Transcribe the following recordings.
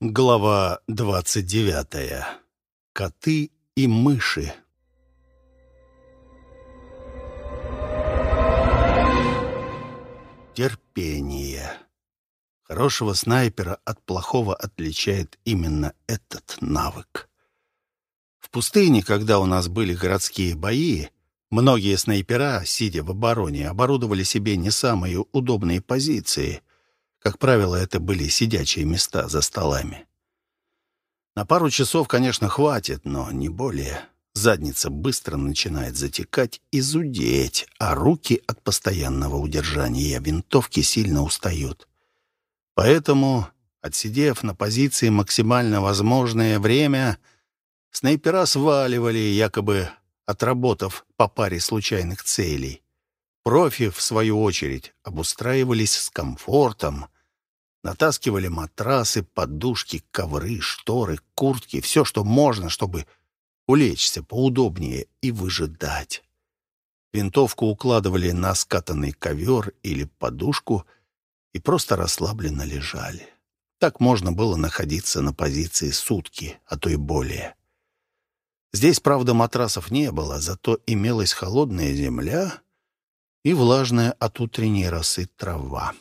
Глава 29. Коты и мыши. Терпение. Хорошего снайпера от плохого отличает именно этот навык. В пустыне, когда у нас были городские бои, многие снайпера, сидя в обороне, оборудовали себе не самые удобные позиции. Как правило, это были сидячие места за столами. На пару часов, конечно, хватит, но не более. Задница быстро начинает затекать и зудеть, а руки от постоянного удержания винтовки сильно устают. Поэтому, отсидев на позиции максимально возможное время, снайпера сваливали, якобы отработав по паре случайных целей. Профи, в свою очередь, обустраивались с комфортом, натаскивали матрасы, подушки, ковры, шторы, куртки, все, что можно, чтобы улечься поудобнее и выжидать. Винтовку укладывали на скатанный ковер или подушку и просто расслабленно лежали. Так можно было находиться на позиции сутки, а то и более. Здесь, правда, матрасов не было, зато имелась холодная земля и влажная от утренней росы трава.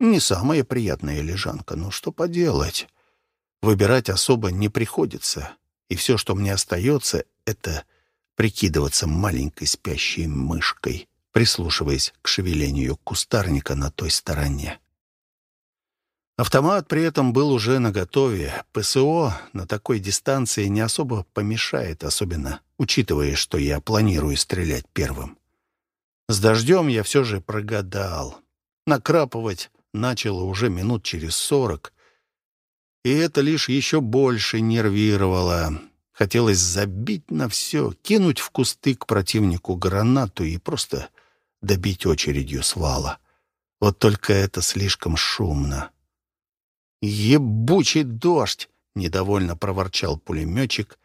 Не самая приятная лежанка, но что поделать. Выбирать особо не приходится и все, что мне остается, это прикидываться маленькой спящей мышкой, прислушиваясь к шевелению кустарника на той стороне. Автомат при этом был уже наготове. ПСО на такой дистанции не особо помешает, особенно учитывая, что я планирую стрелять первым. С дождем я все же прогадал. Накрапывать начало уже минут через сорок, и это лишь еще больше нервировало. Хотелось забить на все, кинуть в кусты к противнику гранату и просто добить очередью свала. Вот только это слишком шумно. «Ебучий дождь!» — недовольно проворчал пулеметчик,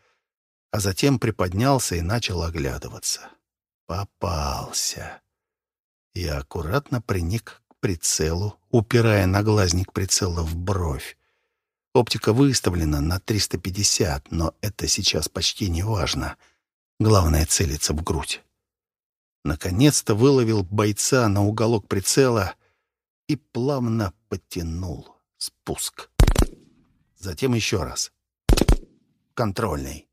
а затем приподнялся и начал оглядываться. Попался. Я аккуратно приник к прицелу, упирая наглазник прицела в бровь. Оптика выставлена на 350, но это сейчас почти не важно. Главное — целиться в грудь. Наконец-то выловил бойца на уголок прицела и плавно потянул спуск. Затем еще раз. Контрольный.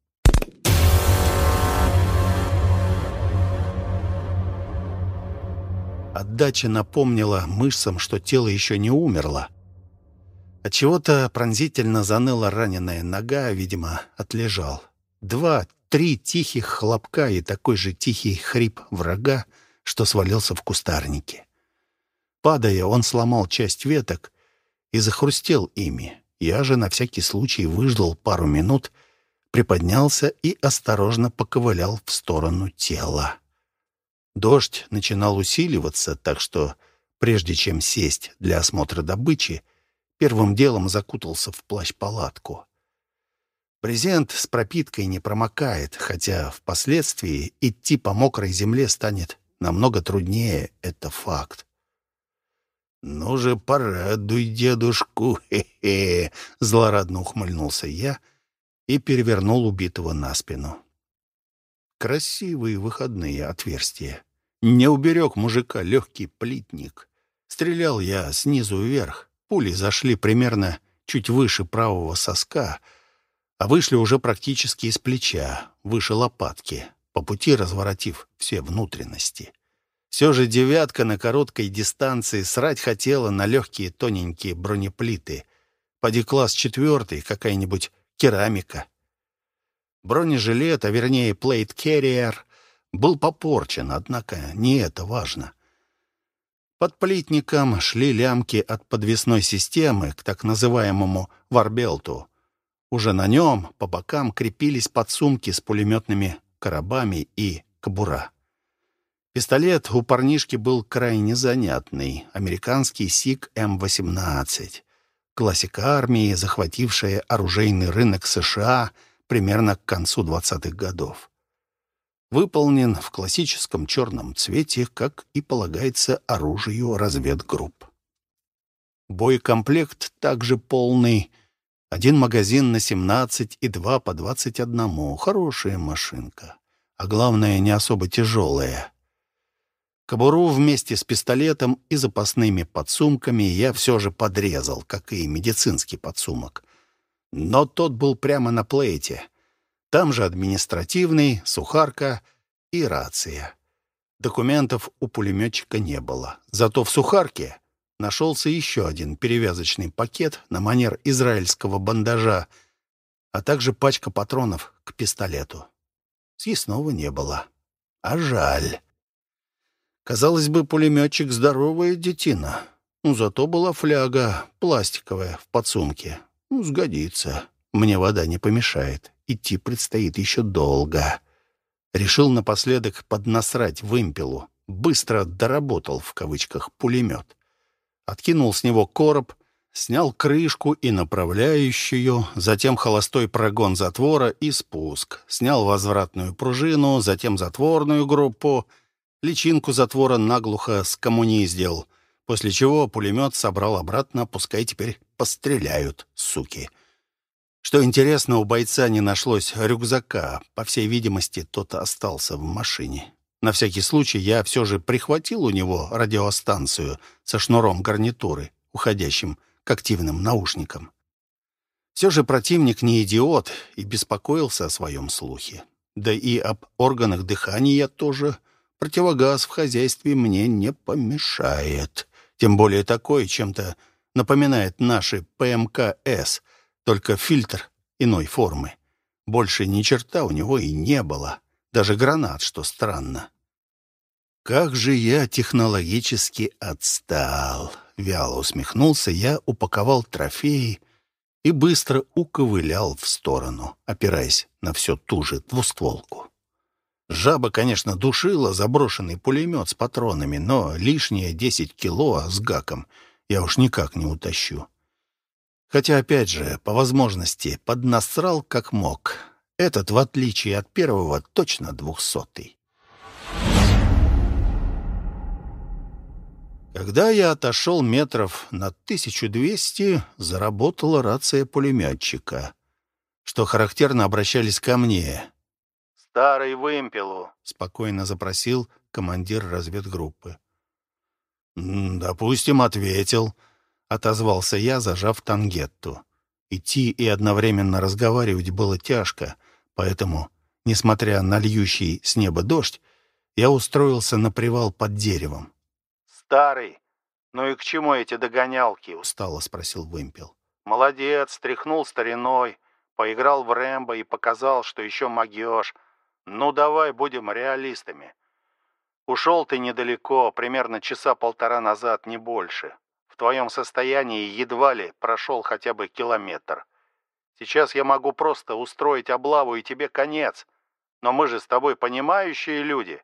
Отдача напомнила мышцам, что тело еще не умерло. От чего-то пронзительно заныла раненая нога, видимо, отлежал. Два, три тихих хлопка и такой же тихий хрип врага, что свалился в кустарнике. Падая, он сломал часть веток и захрустел ими. Я же на всякий случай выждал пару минут, приподнялся и осторожно поковылял в сторону тела. Дождь начинал усиливаться, так что, прежде чем сесть для осмотра добычи, Первым делом закутался в плащ-палатку. Брезент с пропиткой не промокает, хотя впоследствии идти по мокрой земле станет намного труднее, это факт. «Ну же, порадуй дедушку, хе-хе!» — злорадно ухмыльнулся я и перевернул убитого на спину. Красивые выходные отверстия. Не уберег мужика легкий плитник. Стрелял я снизу вверх, Пули зашли примерно чуть выше правого соска, а вышли уже практически из плеча, выше лопатки, по пути разворотив все внутренности. Все же девятка на короткой дистанции срать хотела на легкие тоненькие бронеплиты. Поди класс четвертый, какая-нибудь керамика. Бронежилет, а вернее плейт керриер, был попорчен, однако не это важно. Под плитником шли лямки от подвесной системы к так называемому варбелту. Уже на нем по бокам крепились подсумки с пулеметными коробами и кобура. Пистолет у парнишки был крайне занятный. Американский СИК М-18. Классика армии, захватившая оружейный рынок США примерно к концу 20-х годов выполнен в классическом черном цвете, как и полагается оружию разведгрупп. Боекомплект также полный, Один магазин на 17 и два по 21. Хорошая машинка. А главное, не особо тяжелая. Кобуру вместе с пистолетом и запасными подсумками я все же подрезал, как и медицинский подсумок. Но тот был прямо на плейте. Там же административный, сухарка и рация. Документов у пулеметчика не было. Зато в сухарке нашелся еще один перевязочный пакет на манер израильского бандажа, а также пачка патронов к пистолету. Съестного не было. А жаль. Казалось бы, пулеметчик здоровая детина. Ну, зато была фляга пластиковая в подсумке. Ну, сгодится. Мне вода не помешает. Идти предстоит еще долго. Решил напоследок поднасрать вымпелу. Быстро «доработал» в кавычках пулемет откинул с него короб, снял крышку и направляющую, затем холостой прогон затвора и спуск, снял возвратную пружину, затем затворную группу, личинку затвора наглухо скоммуниздил, после чего пулемет собрал обратно, пускай теперь постреляют, суки. Что интересно, у бойца не нашлось рюкзака, по всей видимости, тот остался в машине. На всякий случай я все же прихватил у него радиостанцию со шнуром гарнитуры, уходящим к активным наушникам. Все же противник не идиот и беспокоился о своем слухе. Да и об органах дыхания тоже. Противогаз в хозяйстве мне не помешает. Тем более такой чем-то напоминает наши ПМК-С, только фильтр иной формы. Больше ни черта у него и не было даже гранат, что странно. «Как же я технологически отстал!» Вяло усмехнулся я, упаковал трофеи и быстро уковылял в сторону, опираясь на все ту же двустволку. Жаба, конечно, душила заброшенный пулемет с патронами, но лишние десять кило с гаком я уж никак не утащу. Хотя, опять же, по возможности, поднасрал как мог. Этот, в отличие от первого, точно двухсотый. Когда я отошел метров на 1200, заработала рация пулеметчика. Что характерно, обращались ко мне. «Старый вымпелу», — спокойно запросил командир разведгруппы. «Допустим, ответил», — отозвался я, зажав тангетту. Идти и одновременно разговаривать было тяжко — Поэтому, несмотря на льющий с неба дождь, я устроился на привал под деревом. «Старый, ну и к чему эти догонялки?» — устало спросил Вымпел. «Молодец, стряхнул стариной, поиграл в Рэмбо и показал, что еще могешь. Ну давай будем реалистами. Ушел ты недалеко, примерно часа полтора назад, не больше. Твоем состоянии едва ли прошел хотя бы километр. Сейчас я могу просто устроить облаву, и тебе конец. Но мы же с тобой понимающие люди.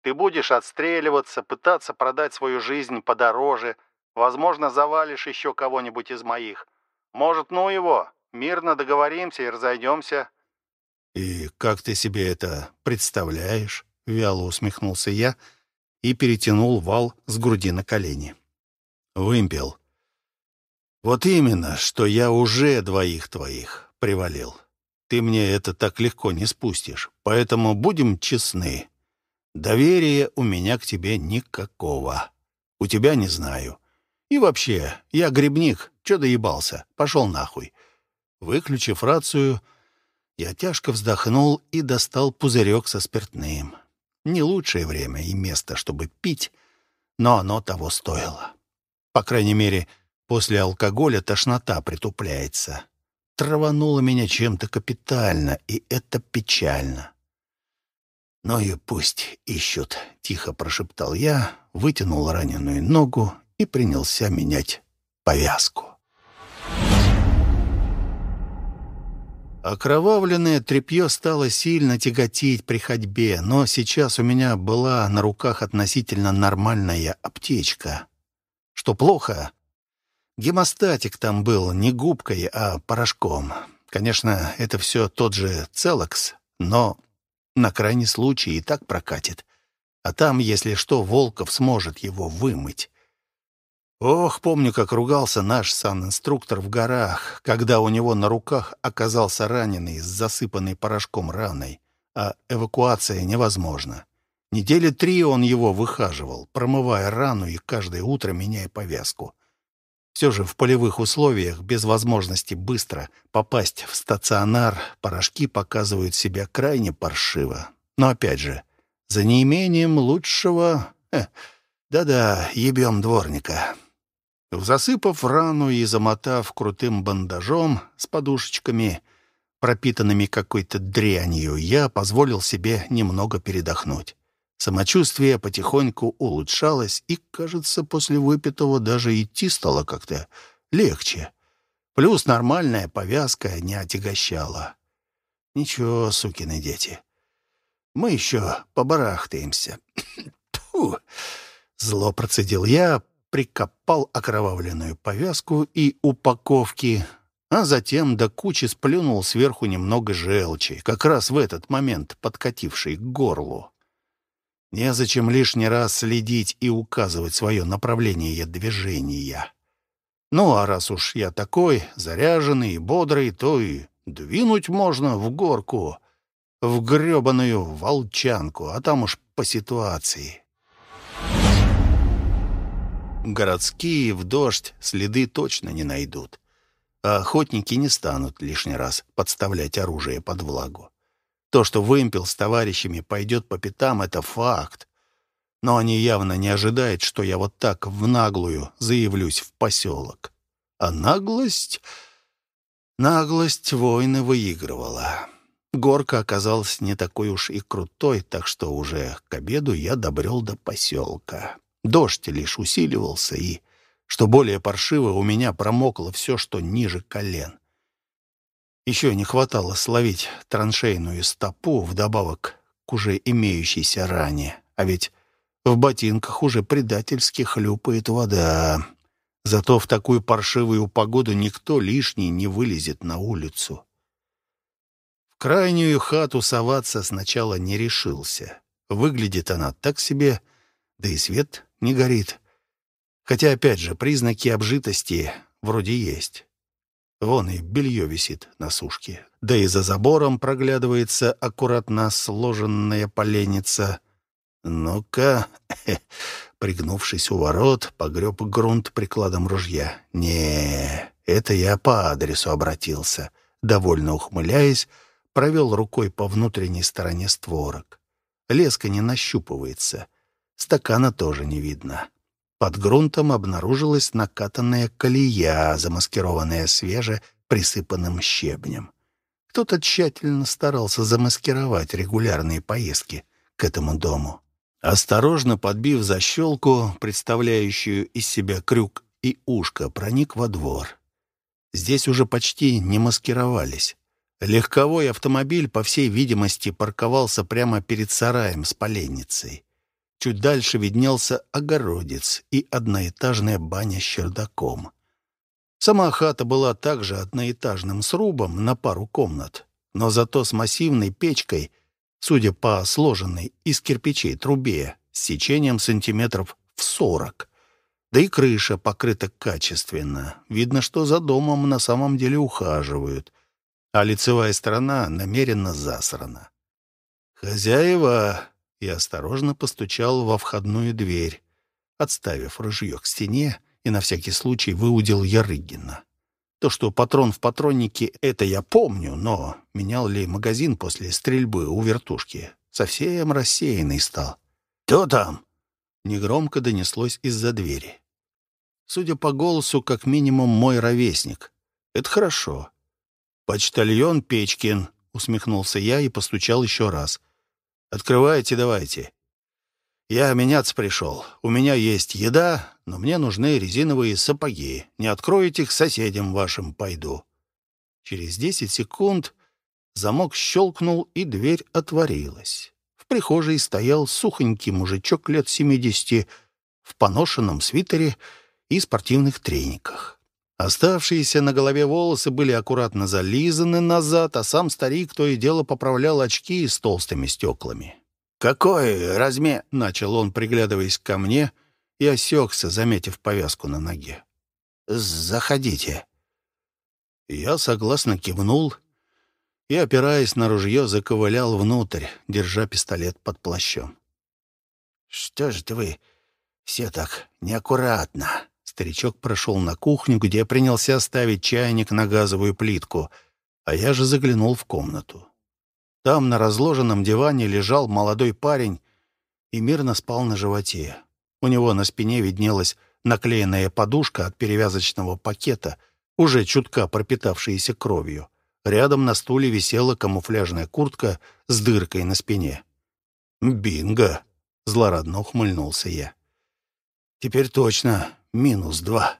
Ты будешь отстреливаться, пытаться продать свою жизнь подороже. Возможно, завалишь еще кого-нибудь из моих. Может, ну его, мирно договоримся и разойдемся». «И как ты себе это представляешь?» — вяло усмехнулся я и перетянул вал с груди на колени. «Вымпел, вот именно, что я уже двоих твоих привалил. Ты мне это так легко не спустишь. Поэтому будем честны. Доверия у меня к тебе никакого. У тебя не знаю. И вообще, я грибник. Чё доебался? Пошел нахуй. Выключив рацию, я тяжко вздохнул и достал пузырек со спиртным. Не лучшее время и место, чтобы пить, но оно того стоило. По крайней мере, После алкоголя тошнота притупляется. Травануло меня чем-то капитально, и это печально. «Ну и пусть ищут», — тихо прошептал я, вытянул раненую ногу и принялся менять повязку. Окровавленное тряпье стало сильно тяготить при ходьбе, но сейчас у меня была на руках относительно нормальная аптечка. Что плохо, Гемостатик там был не губкой, а порошком. Конечно, это все тот же Целокс, но на крайний случай и так прокатит. А там, если что, Волков сможет его вымыть. Ох, помню, как ругался наш санинструктор в горах, когда у него на руках оказался раненый с засыпанной порошком раной, а эвакуация невозможна. Недели три он его выхаживал, промывая рану и каждое утро меняя повязку. Все же в полевых условиях, без возможности быстро попасть в стационар, порошки показывают себя крайне паршиво. Но опять же, за неимением лучшего... Да-да, ебем дворника. Засыпав рану и замотав крутым бандажом с подушечками, пропитанными какой-то дрянью, я позволил себе немного передохнуть. Самочувствие потихоньку улучшалось, и, кажется, после выпитого даже идти стало как-то легче. Плюс нормальная повязка не отягощала. Ничего, сукины дети. Мы еще побарахтаемся. Фу! Зло процедил я, прикопал окровавленную повязку и упаковки, а затем до кучи сплюнул сверху немного желчи, как раз в этот момент подкатившей к горлу. Незачем лишний раз следить и указывать свое направление движения. Ну, а раз уж я такой, заряженный и бодрый, то и двинуть можно в горку, в гребаную волчанку, а там уж по ситуации. Городские в дождь следы точно не найдут, а охотники не станут лишний раз подставлять оружие под влагу. То, что вымпел с товарищами пойдет по пятам, это факт. Но они явно не ожидают, что я вот так в наглую заявлюсь в поселок. А наглость... Наглость войны выигрывала. Горка оказалась не такой уж и крутой, так что уже к обеду я добрел до поселка. Дождь лишь усиливался, и, что более паршиво, у меня промокло все, что ниже колен. Еще не хватало словить траншейную стопу вдобавок к уже имеющейся ране. А ведь в ботинках уже предательски хлюпает вода. Зато в такую паршивую погоду никто лишний не вылезет на улицу. В крайнюю хату соваться сначала не решился. Выглядит она так себе, да и свет не горит. Хотя, опять же, признаки обжитости вроде есть. Вон и белье висит на сушке. Да и за забором проглядывается аккуратно сложенная поленница. Ну-ка, пригнувшись у ворот, погреб грунт прикладом ружья. не это я по адресу обратился. Довольно ухмыляясь, провел рукой по внутренней стороне створок. Леска не нащупывается. Стакана тоже не видно. Под грунтом обнаружилась накатанная колея, замаскированная свеже присыпанным щебнем. Кто-то тщательно старался замаскировать регулярные поездки к этому дому. Осторожно подбив защелку, представляющую из себя крюк и ушко, проник во двор. Здесь уже почти не маскировались. Легковой автомобиль, по всей видимости, парковался прямо перед сараем с поленницей. Чуть дальше виднелся огородец и одноэтажная баня с чердаком. Сама хата была также одноэтажным срубом на пару комнат, но зато с массивной печкой, судя по сложенной из кирпичей трубе, с сечением сантиметров в сорок. Да и крыша покрыта качественно. Видно, что за домом на самом деле ухаживают, а лицевая сторона намеренно засрана. «Хозяева!» И осторожно постучал во входную дверь, отставив ружье к стене и на всякий случай выудил Ярыгина. То, что патрон в патроннике, это я помню, но менял ли магазин после стрельбы у вертушки? Совсем рассеянный стал. «Кто там?» Негромко донеслось из-за двери. Судя по голосу, как минимум мой ровесник. Это хорошо. «Почтальон Печкин», — усмехнулся я и постучал еще раз. Открывайте давайте. Я меняться пришел. У меня есть еда, но мне нужны резиновые сапоги. Не откроете, к соседям вашим пойду». Через десять секунд замок щелкнул, и дверь отворилась. В прихожей стоял сухонький мужичок лет семидесяти в поношенном свитере и спортивных трениках. Оставшиеся на голове волосы были аккуратно зализаны назад, а сам старик то и дело поправлял очки с толстыми стеклами. «Какой размер?» — начал он, приглядываясь ко мне, и осекся, заметив повязку на ноге. «Заходите». Я согласно кивнул и, опираясь на ружье, заковылял внутрь, держа пистолет под плащом. «Что же вы все так неаккуратно?» Старичок прошел на кухню, где принялся ставить чайник на газовую плитку, а я же заглянул в комнату. Там на разложенном диване лежал молодой парень и мирно спал на животе. У него на спине виднелась наклеенная подушка от перевязочного пакета, уже чутка пропитавшаяся кровью. Рядом на стуле висела камуфляжная куртка с дыркой на спине. «Бинго!» — злорадно ухмыльнулся я. «Теперь точно минус два».